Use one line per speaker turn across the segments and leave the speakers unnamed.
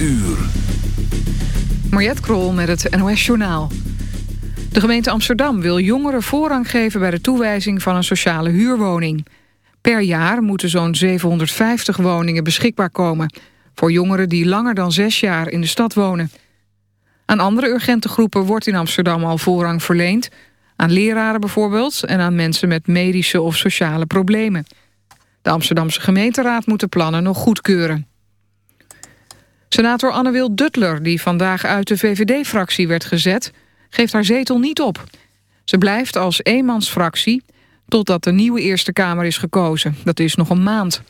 uur.
Mariette Krol met het NOS Journaal. De gemeente Amsterdam wil jongeren voorrang geven... bij de toewijzing van een sociale huurwoning. Per jaar moeten zo'n 750 woningen beschikbaar komen... voor jongeren die langer dan zes jaar in de stad wonen. Aan andere urgente groepen wordt in Amsterdam al voorrang verleend... aan leraren bijvoorbeeld en aan mensen met medische of sociale problemen. De Amsterdamse gemeenteraad moet de plannen nog goedkeuren. Senator Anne-Wil Duttler, die vandaag uit de VVD-fractie werd gezet... geeft haar zetel niet op. Ze blijft als eenmansfractie totdat de nieuwe Eerste Kamer is gekozen. Dat is nog een maand.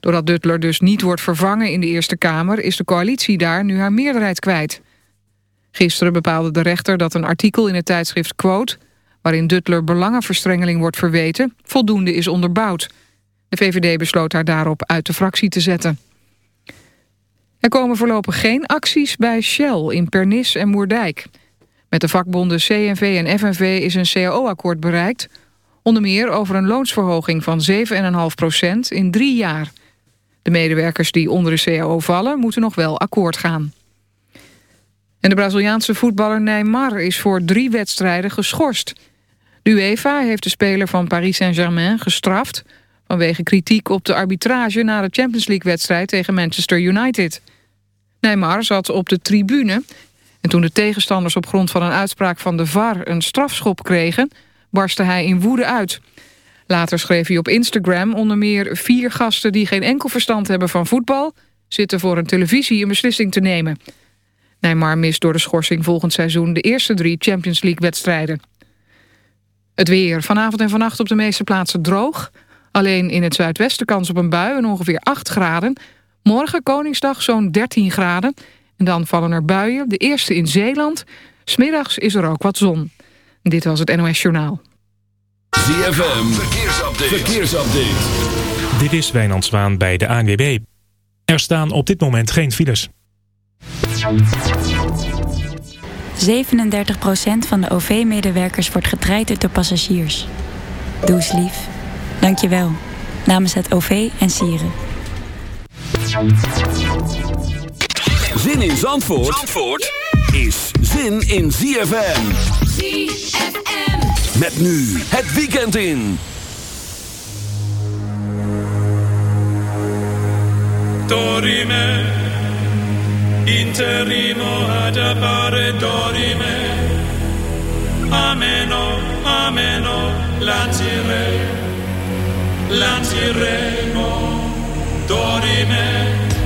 Doordat Duttler dus niet wordt vervangen in de Eerste Kamer... is de coalitie daar nu haar meerderheid kwijt. Gisteren bepaalde de rechter dat een artikel in het tijdschrift Quote... waarin Duttler belangenverstrengeling wordt verweten... voldoende is onderbouwd. De VVD besloot haar daarop uit de fractie te zetten. Er komen voorlopig geen acties bij Shell in Pernis en Moerdijk. Met de vakbonden CNV en FNV is een CAO-akkoord bereikt... onder meer over een loonsverhoging van 7,5 procent in drie jaar. De medewerkers die onder de CAO vallen moeten nog wel akkoord gaan. En de Braziliaanse voetballer Neymar is voor drie wedstrijden geschorst. De UEFA heeft de speler van Paris Saint-Germain gestraft... vanwege kritiek op de arbitrage na de Champions League-wedstrijd tegen Manchester United. Neymar zat op de tribune en toen de tegenstanders op grond van een uitspraak van de VAR een strafschop kregen, barstte hij in woede uit. Later schreef hij op Instagram onder meer vier gasten die geen enkel verstand hebben van voetbal, zitten voor een televisie een beslissing te nemen. Neymar mist door de schorsing volgend seizoen de eerste drie Champions League wedstrijden. Het weer. Vanavond en vannacht op de meeste plaatsen droog. Alleen in het zuidwesten kans op een bui en ongeveer 8 graden. Morgen Koningsdag zo'n 13 graden. En dan vallen er buien, de eerste in Zeeland. Smiddags is er ook wat zon. Dit was het NOS Journaal.
ZFM, verkeersupdate. verkeersupdate.
Dit is Wijnand Zwaan bij de ANWB. Er staan op dit moment geen files.
37% van de OV-medewerkers wordt getraind door passagiers. Doe eens lief. Dank je wel. Namens het OV en Sieren.
Zin in Zandvoort, Zandvoort is zin in ZFM.
ZFM.
Met nu het weekend in.
Dorime, interimo ad appare dorime. Ameno, ameno, la dorime.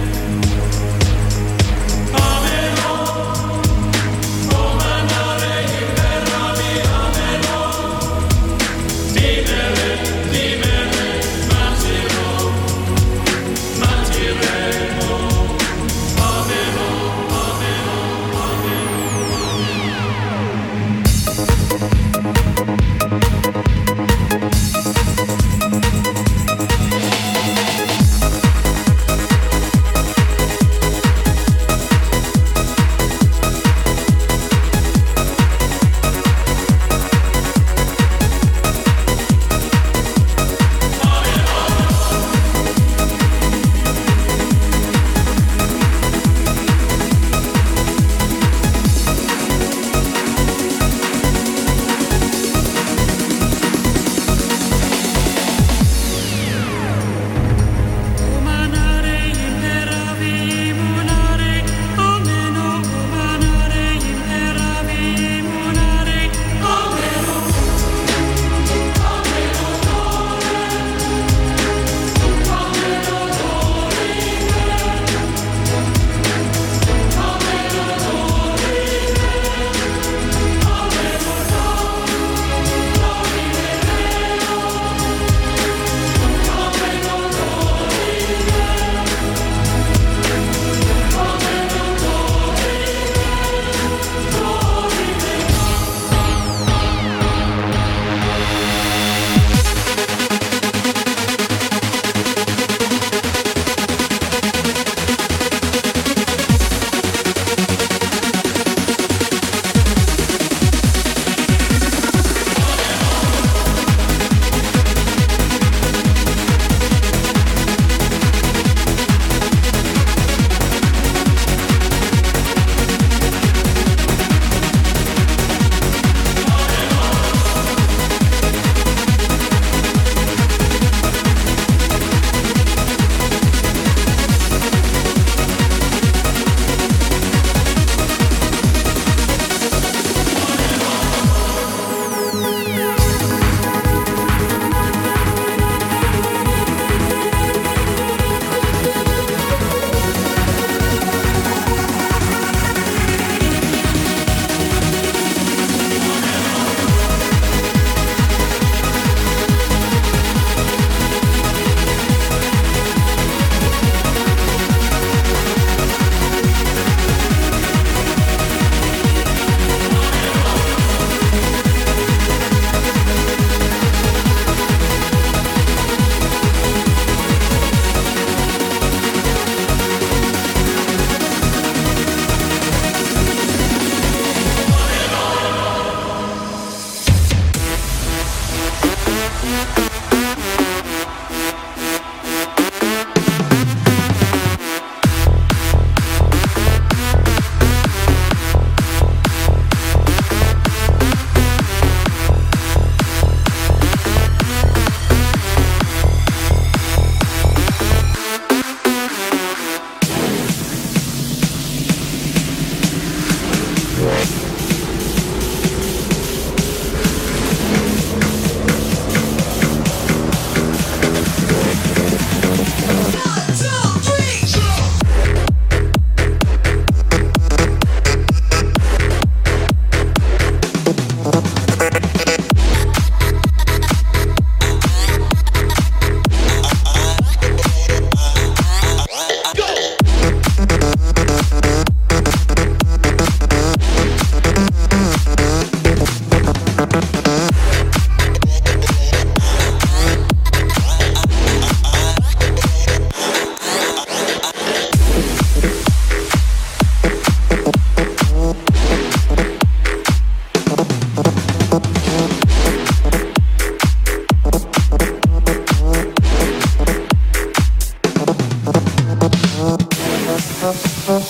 Thank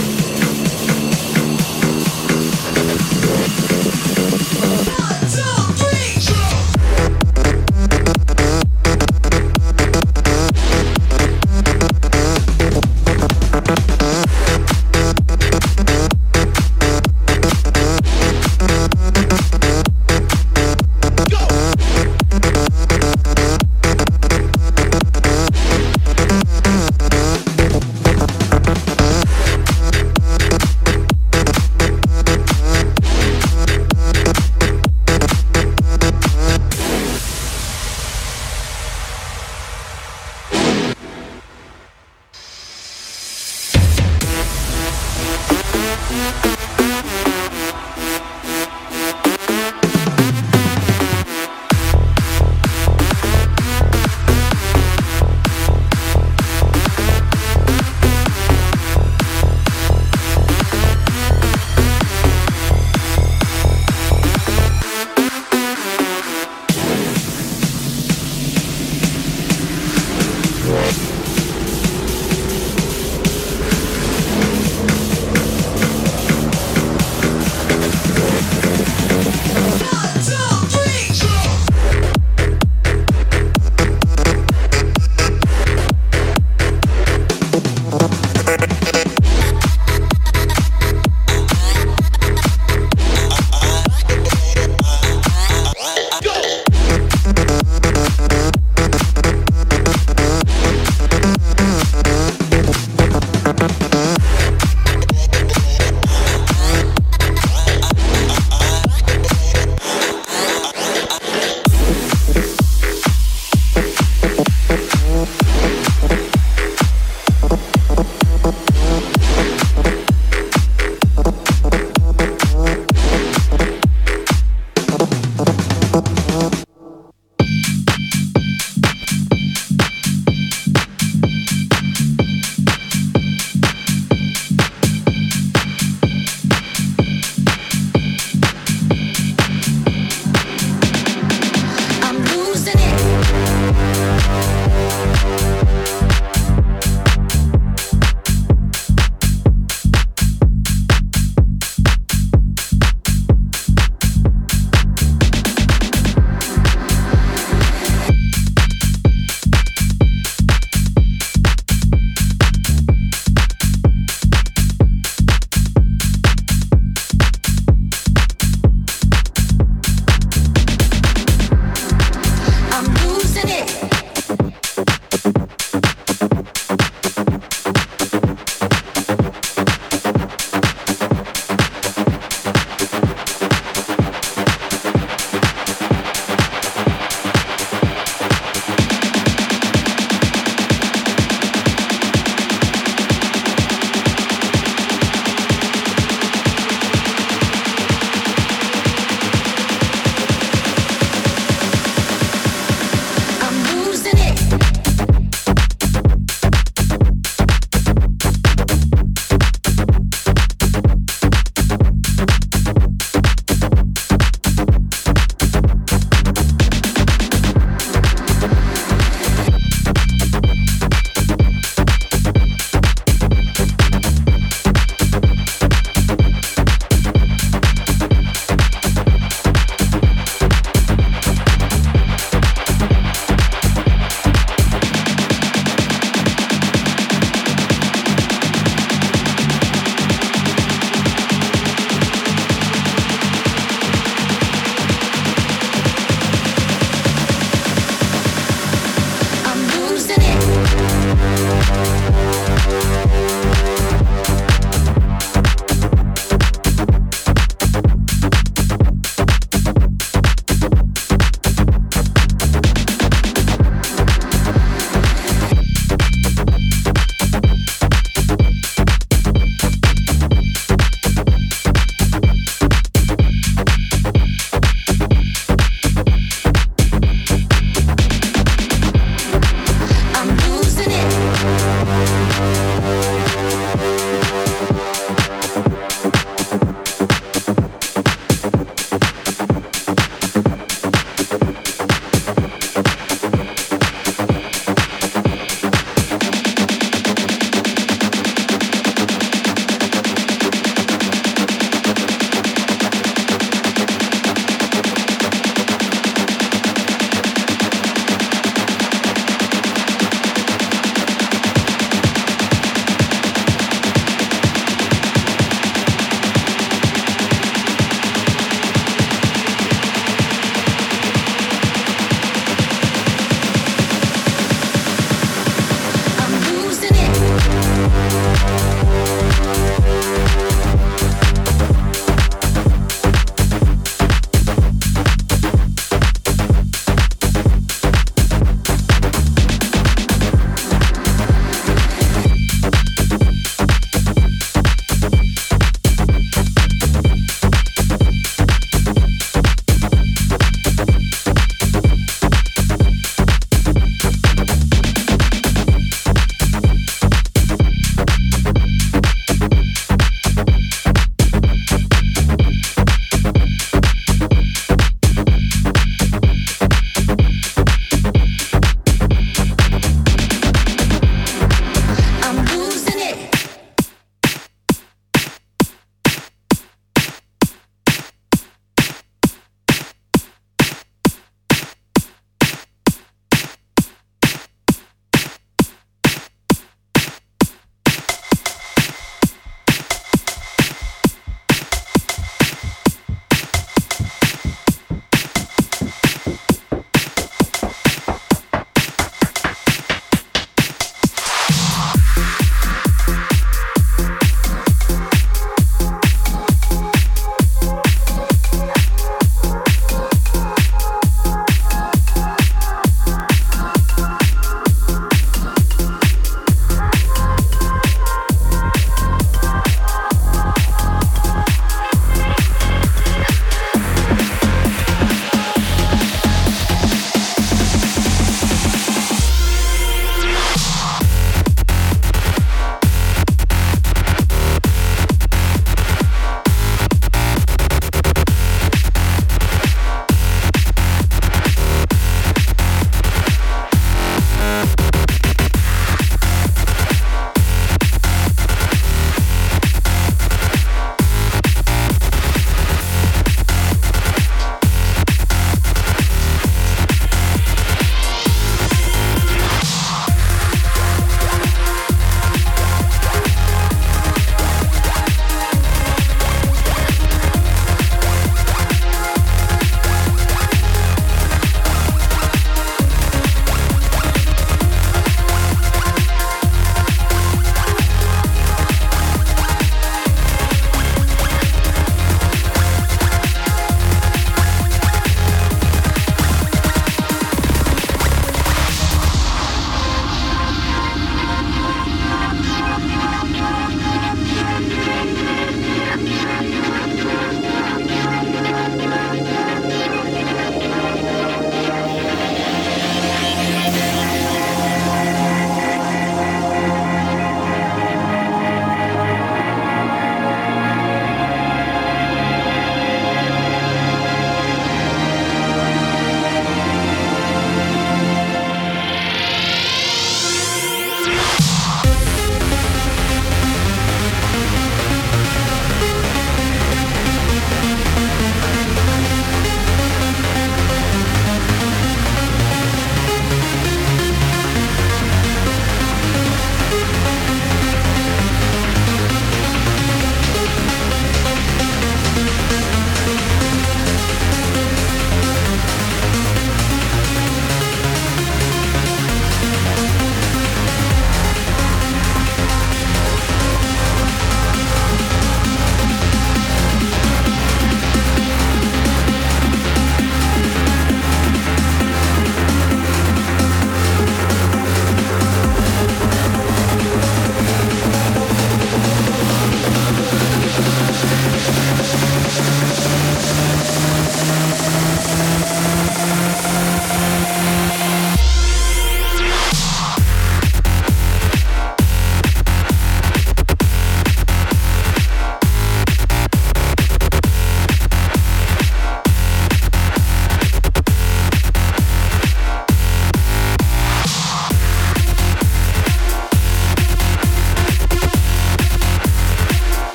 you.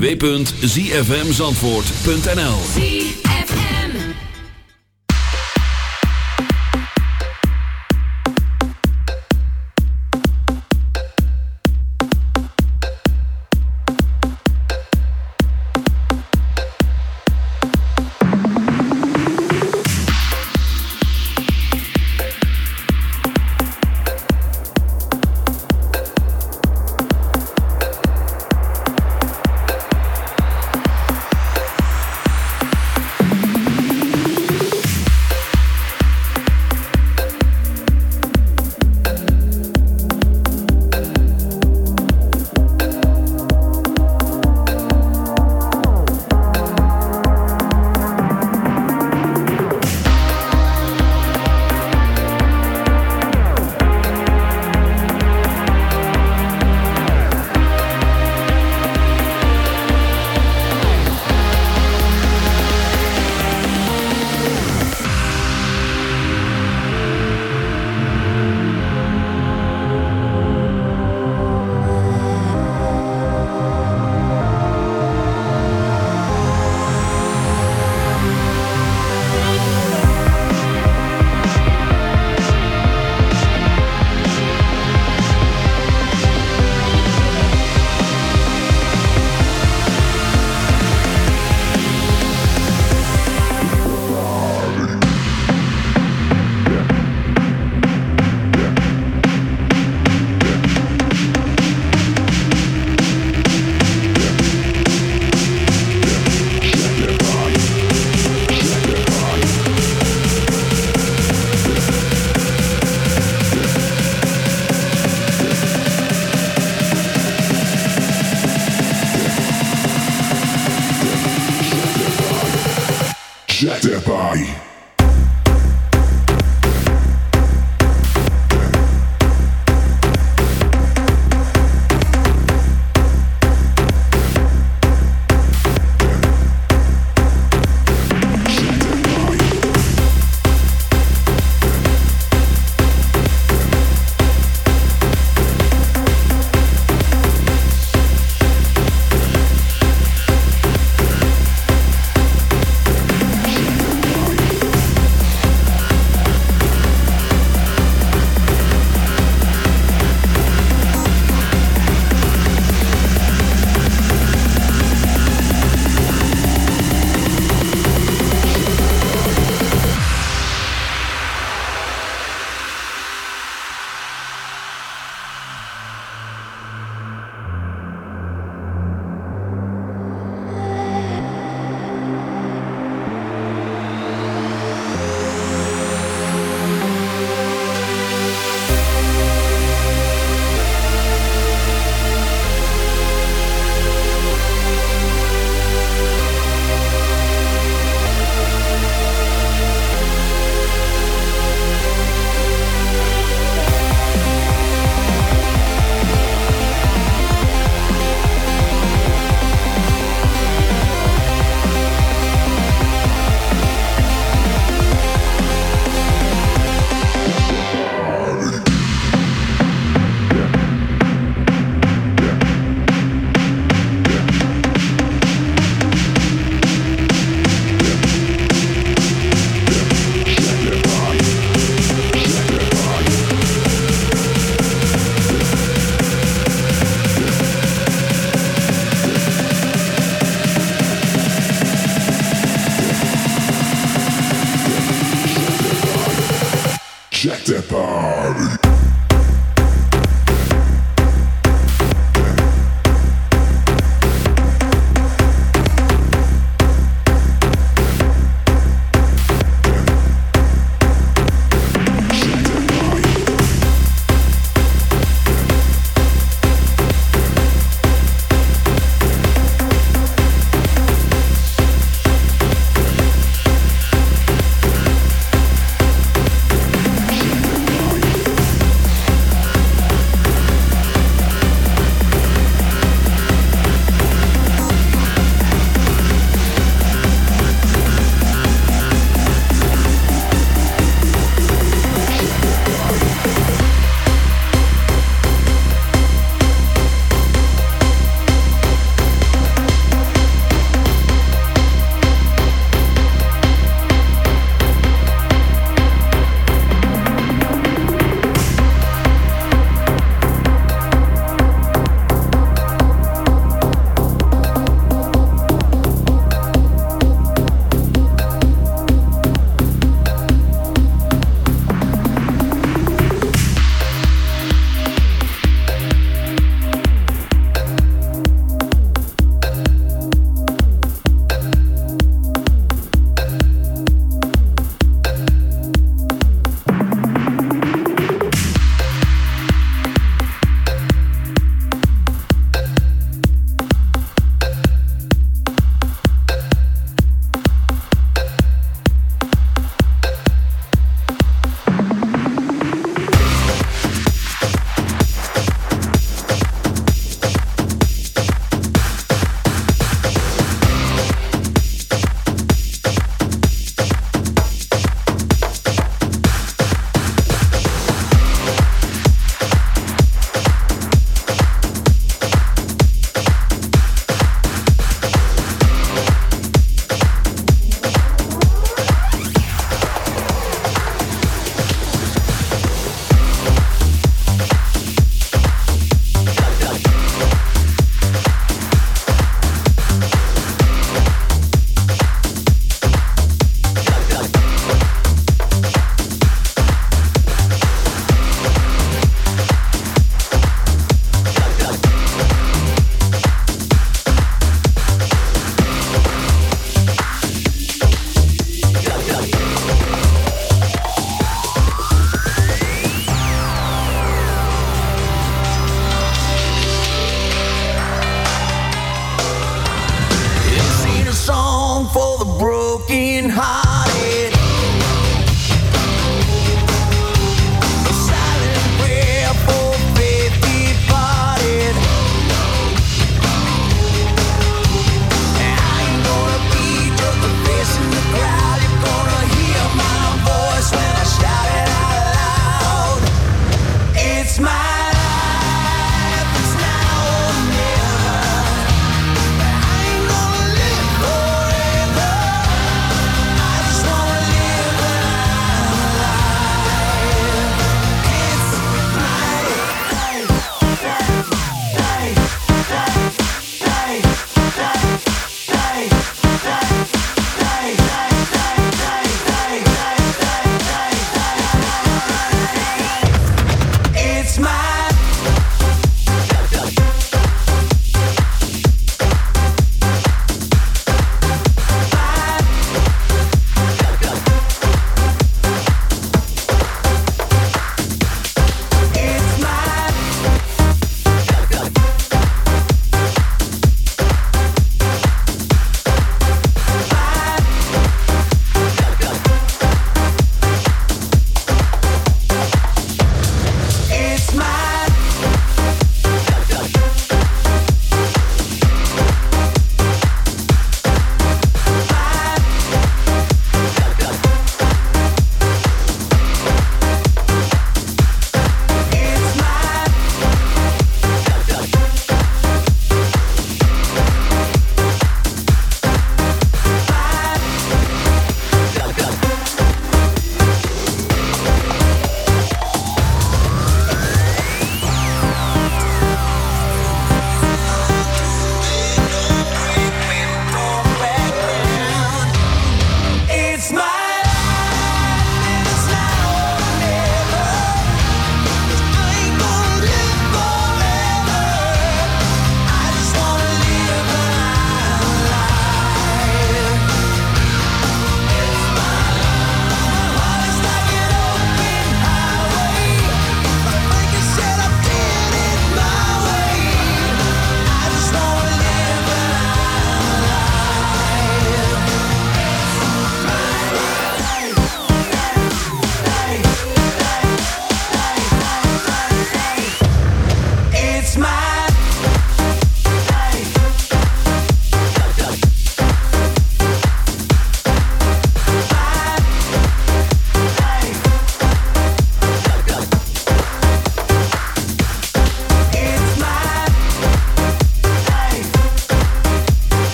www.zfmzandvoort.nl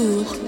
retour.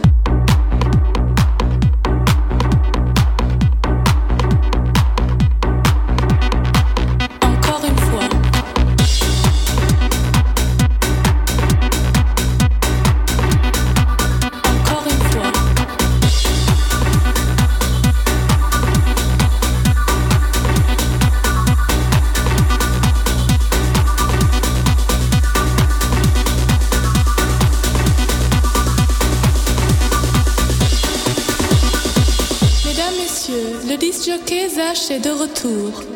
Retour.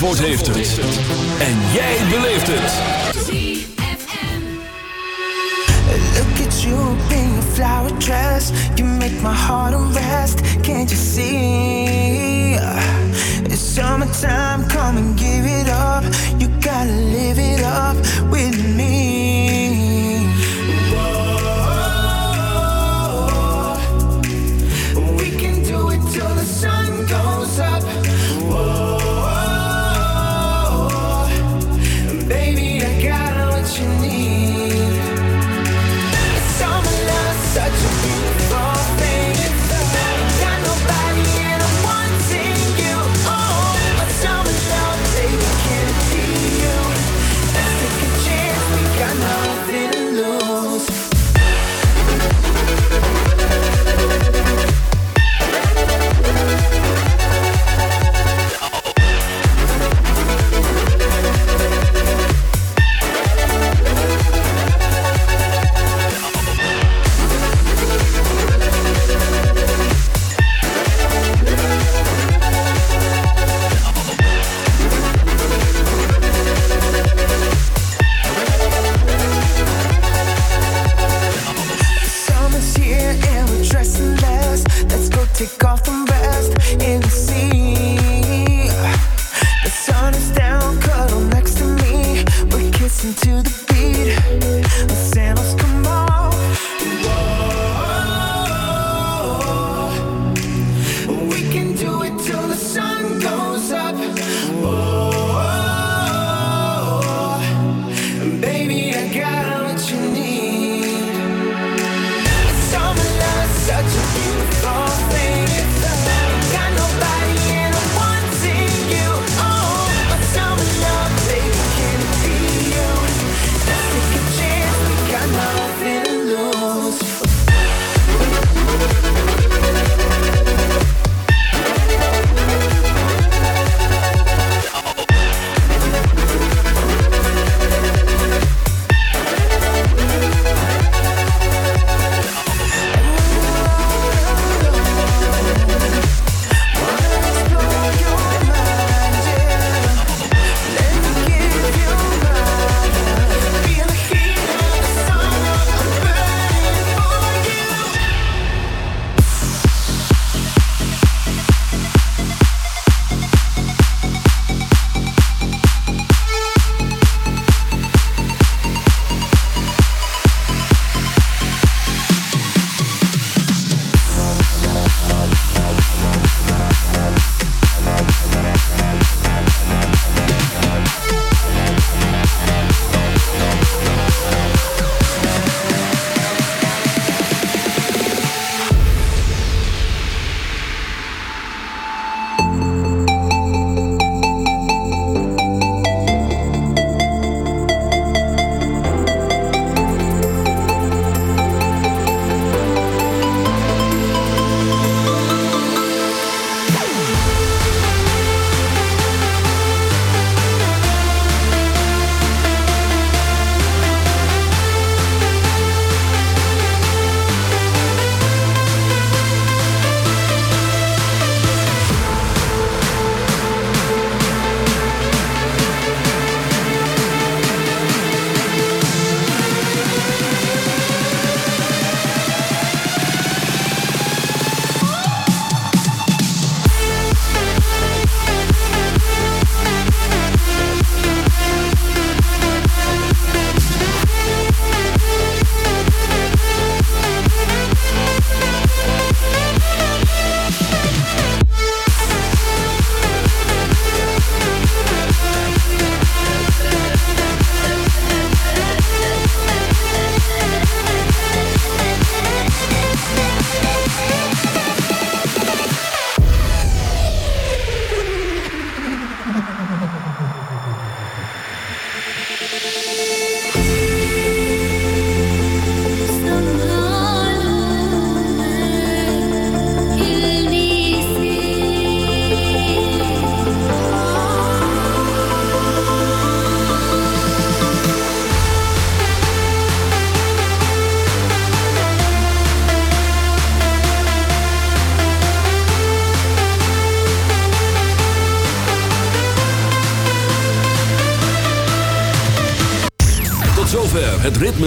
Zandvoort heeft het. En jij beleeft het.
Look at you in your flower dress. You make my heart unrest. Can't you see? It's summertime, come and give it up. You gotta live it up with me. listen to the beat. The sandals come
on.